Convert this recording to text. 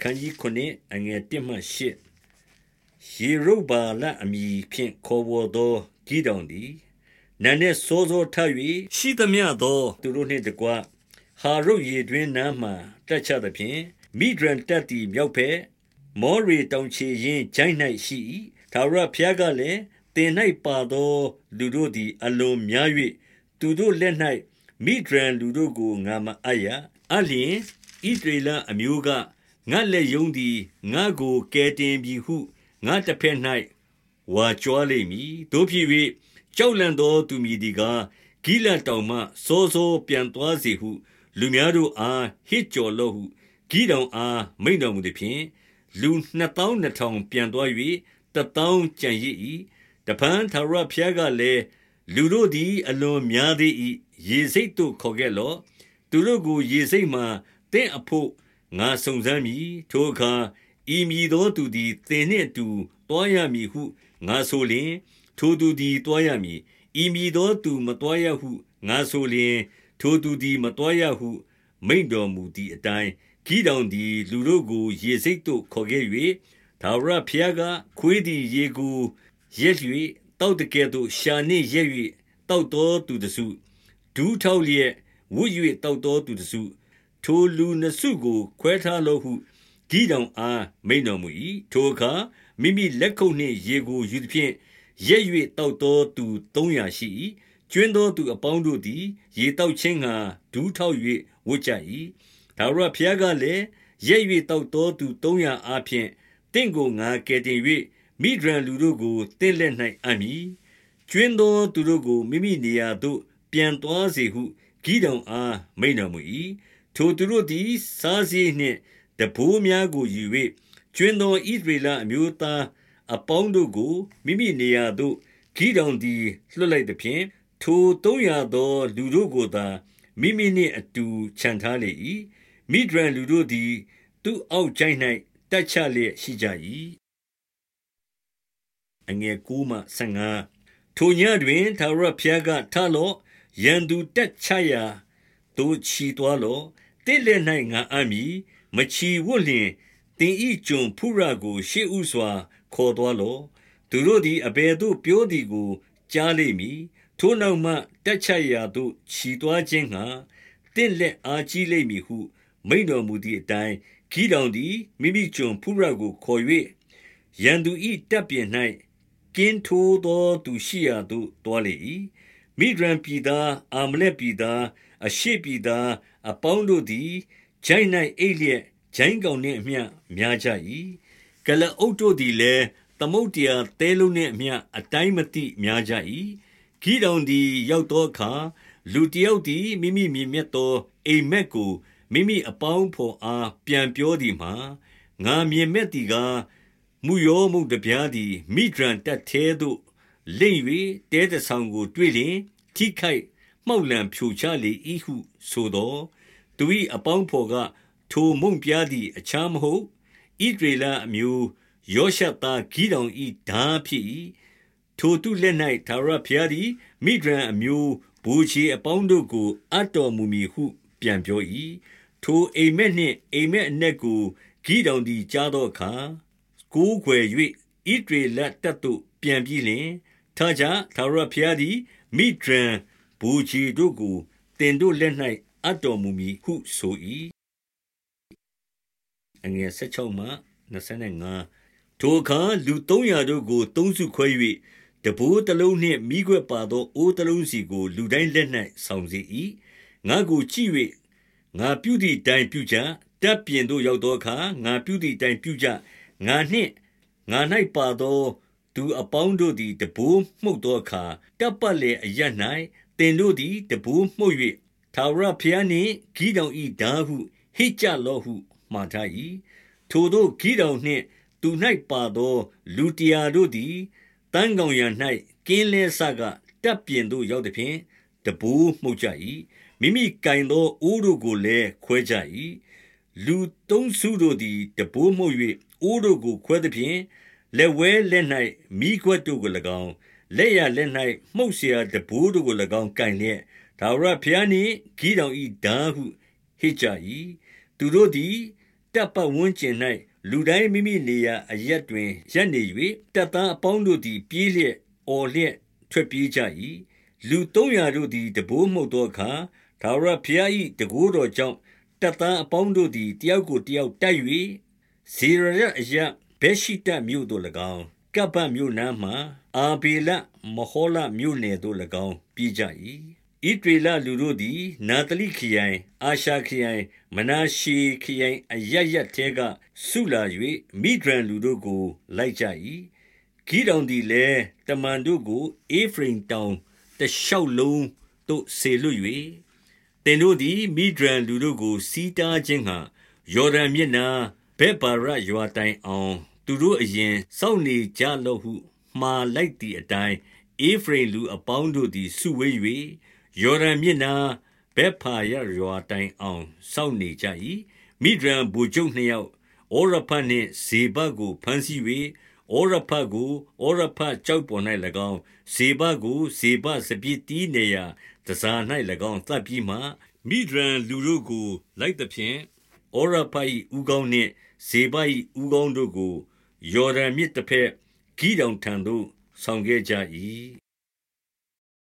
အခန်းကြီး9အငယ်1မှ8ယေရုဘာလအမည်ဖြင့်ခေါ်ဝေါ်သောဂိဒေါန်သည်နန်းနှင့်စိုးစိုးထ၍ရှိသမျှသောသူတို့နှင့်တကွဟာရုတ်ရေတွင်နားမှတက်ချသဖြင့်မိဒရန်တက်သည်မြောက်ဖက်မောရီတောင်ချေရင်ဂျိုင်း၌ရှိ၏သာရဖျားကလည်းတင်၌ပါသောလူတို့သည်အလွန်များ၍သူတို့လက်၌မိဒရန်လူတို့ကိုငါမအပ်ရအလျင်ဣဒရေလအမျိုးက ငါလက်ယုံသည်ငါကိုကဲတင်ပြီဟုငါတစ်ဖက်၌ဝါကြွားလိမ့်မည်တို့ဖြစ်၍ကြောက်လန့်သောသူမည်ဒီကားဂိလတောင်မှစောစောပြန်သွားစေဟု လူများတို့အားဟစ်ကြော်လော့ဟုဂိတောင်အားမိန်တော်မူသည်ဖြင့်လူ2200ပြန်သွား၍1000ကြံရစ်၏တပန်းသာရဖျားကလည်းလူတို့သည်အလွန်များသေး၏ရေစိတ်တို့ခေါ်ခဲ့လော့သူတို့ကိုရေစိတ်မှတင့်အဖို့ ငါစုံစမ်းမည်ထိုအခါဤမည်သောသူသည်သင်နှင့်အတူတွားရမည်ဟုငါဆိုလျင် ထိုသူသည်တွားရမည်ဤမည်သောသူမတွားရဟုငါဆိုလျင် ထိုသူသည်မတွားရဟု မိန်တော်မူသည့်အတိုင်းဂိတောင်သည် လူတို့ကို ရေစိတ်တို့ခေါ်ခဲ့၍သာဝရဖျားကခွေးသည်ရေကိုရက်၍တောက်တကဲ့သို့ရှာနှင့်ရက်၍တောက်တော်သူတစုဒူးထောက်လျက်ဝွ၍တောက်တော်သူတစု ထိုလူနှစ်စုကိုခွဲထားလော့ဟုဂိတောင်အားမိန်တော်မူ၏ထိုအခါမိမိလက်ခုပ်နှင့်ရေကိုယူသည်ဖြင့်ရက်၍တောက်တော်သူ300ရှိ၏ကျွင်းသောသူအပေါင်းတို့သည် ရေတောက်ခြင်းငှာဒူးထောက်၍ဝတ်ကြ၏ဒါဝရဖျားကလည်းရက်၍တောက်တော်သူ300အားဖြင့်တင့်ကိုငါကယ်တင်၍မိဒရန်လူတို့ကိုတင့်လက်၌အမည်ကျွင်းသောသူတို့ကိုမိမိနေရာသို့ပြန်သွားစေဟုဂိတောင်အားမိန်တော်မူ၏ ထိုသူတို့သည် စားစည်းနှင့်တဘိုးများကိုယူ၍ကျွင်းသော ဣသရေလအမျိုးသားအပေါင်းတို့ကို မိမိနေရာသို့ ဂိတောင်သည် လွှတ်လိုက်သဖြင့် ထိုသုံးရာသော လူတို့ကိုသာ မိမိနှင့်အတူခြံထားလေ၏မိဒရန်လူတို့သည် သူ့အောက်ကျိုင်း၌တက်ချလျက်ရှိကြ၏အငယ်ကူမှ15ထိုညတွင်သာရဖျားက ထလော့ ရန်သူတက်ချရာတို့ ချီသွားလော့ တစ်လက်၌ငါအမည်မချီဝတ်လျင်တင်ဤကျွန်ဖုရကို ရှေ့ဥစွာ ခေါ်သွားလော့သူတို့သည်အဘယ်သို့ပြောသည်ကိုကြားလိမ့်မည်ထိုနောက်မှတက်ချရာသို့ခြီသွားခြင်းငှာတင့်လက်အားကြီးလိမ့်မည်ဟု မိန်တော်မူသည့်အတိုင်းခီးတောင်သည်မိမိကျွန်ဖုရကိုခေါ်၍ရန်သူဤတပ်ပြင်၌ကင်းထိုးသောသူရှိရာသို့တွားလေ၏မိဒရန်ပြည်သားအာမလက်ပြည်သား အရှိပြည်သားအပေါင်းတို့သည်ဂျိုင်း၌အိပ်လျက်ဂျိုင်းကောင်နှင့်အမျှများကြ၏ကလအုပ်တို့သည်လည်းသမုတ်တရားတဲလုံးနှင့်အမျှအတိုင်းမသိများကြ၏ဂိတောင်သည်ရောက်သောအခါလူတယောက်သည်မိမိမြင်မြတ်သောအိမ်မက်ကိုမိမိအပေါင်းဖော်အားပြန်ပြောသည်မှာငါမြင်မဲ့သည်ကားမူယောမုတ်တပြားသည်မိဒရန်တက်သေးသို့လိမ့်၍တဲတဆောင်ကို တွေ့လျင်ထိခိုက် မှောက်လံဖြိုချလေ၏ဟုဆိုသောသူ၏အပေါင်းဖော်ကထိုမုံပြားသည်အခြားမဟုတ်ဣဒရေလအမျိုးယောရှသားဂိတောင်၏ဓာဖြစ်၏ထိုသူလက်၌သာရဖျားသည်မိဒရန်အမျိုးဘူချေအပေါင်းတို့ကိုအတော်မူမည်ဟုပြန်ပြော၏ထိုအိမ်မက်နှင့်အိမ်မက်အ내ကိုဂိတောင်သည်ကြားသောအခါကိုးကွယ်၍ဣဒရေလတပ်သို့ပြန်ပြီးလျှင်ထားကြသာရဖျားသည်မိဒရန် ဘူချီတို့ကိုတင်တို့လက်၌အတော်မူမည်ဟုဆို၏အငယ်16မှ25ထိုအခါလူ300တို့ကိုသုံးစုခွဲ၍တဘိုးတလုံးနှင့်မိခွက်ပါသောအိုးတလုံးစီကို လူတိုင်းလက်၌ဆောင်စေ၏ငါကိုကြည့်၍ငါပြုသည့်တိုင်ပြုကြတပ်ပြင်သို့ရောက်သောအခါငါပြုသည့်တိုင်ပြုကြငါနှင့်ငါ၌ပါသော သူအပေါင်းတို့သည်တဘိုးမှုတ်သောအခါတပ်ပတ်လေအရ၌ တင်တို့သည်တဘိုးမှုတ်၍ထာဝရဘုရားနှင့်ဂိတောင်၏ဓာဟုဟစ်ကြလော့ဟုမှားထား၏ထိုတို့ဂိတောင်နှင့်သူ၌ပါသော လူတရာတို့သည်တန်းကောင်ရ၌ကင်းလဲဆကတပ်ပြင်သို့ရောက်သည်ဖြင့်တဘိုးမှုတ်ကြ၏မိမိကင်သောအိုးတို့ကိုလည်းခွဲကြ၏လူသုံးစုတို့သည်တဘိုးမှုတ်၍အိုးတို့ကိုခွဲသည်ဖြင့်လက်ဝဲလက်၌မိခွက်တို့ကို၎င်း လက်ရလက်၌မှုတ်เสียတဘိုးတို့ကို၎င်းကင်လျက်ဒါဝရဘုရားနှင့်ဂိတောင်ဤဓာဟုဟစ်ကြ၏သူတို့သည်တ တပ်ပတ်ဝန်းကျင်၌လူတိုင်းမိမိနေရာအရက်တွင်ရပ်နေ၍တပ်သားအပေါင်းတို့သည်ပြေးလျက်အော်လျက်ထွက်ပြေးကြ၏လူ300တို့သည်တဘိုးမှုတ်သောအခါဒါဝရဘုရား၏တကူတော်ကြောင့်တပ်သားအပေါင်းတို့သည်တယောက်ကိုတယောက်တိုက်၍ဇေရရအရဘက်ရှိတမြို့သို့၎င်း ကပ္ပမြို့နားမှအာဘေလမဟောလမြို့နယ်သို့၎င်းပြေးကြ၏ဣဒေလလူတို့သည် နာတလိခရိုင် အာရှာခရိုင် မနာရှေခရိုင်အရရတဲကဆုလာ၍မိဒရန်လူတို့ကို လိုက်ကြ၏ဂိဒေါန်သည်လည်းတမန်တို့ကိုအေဖရင်တောင်တလျှောက်လုံးသို့ဆေလွတ်၍တင်တို့သည်မိဒရန်လူတို့ကို စီးတားခြင်းဟာယော်ဒန်မြစ်နာဘက်ဘာရရွာတိုင်အောင် သူတို့အရင်စောင့်နေကြလော့ဟုမှားလိုက်သည့်အတိုင်းအေဖရင်လူအပေါင်းတို့သည်စုဝေး၍ယော်ဒန်မြစ်နာဘက်ဖာရရွာတိုင်အောင်စောင့်နေကြ၏မိဒရန်ဘူကျုံနှစ်ယောက်ဩရဖတ်နှင့်ဇေဘကိုဖမ်းဆီး၍ဩရဖတ်ကိုဩရဖတ်ကြောက်ပေါ်၌၎င်းဇေဘကိုဇေဘစပြစ်တီးနေရာတစား၌၎င်းသတ်ပြီးမှမိဒရန်လူတို့ကိုလိုက်သဖြင့်ဩရဖတ်၏ဥကောင်းနှင့်ဇေဘ၏ဥကောင်းတို့ကို ယော်ဒန်မြစ်တစ်ဖက်ဂိဒေါန်ထံသို့ ဆောင်ခဲ့ကြ၏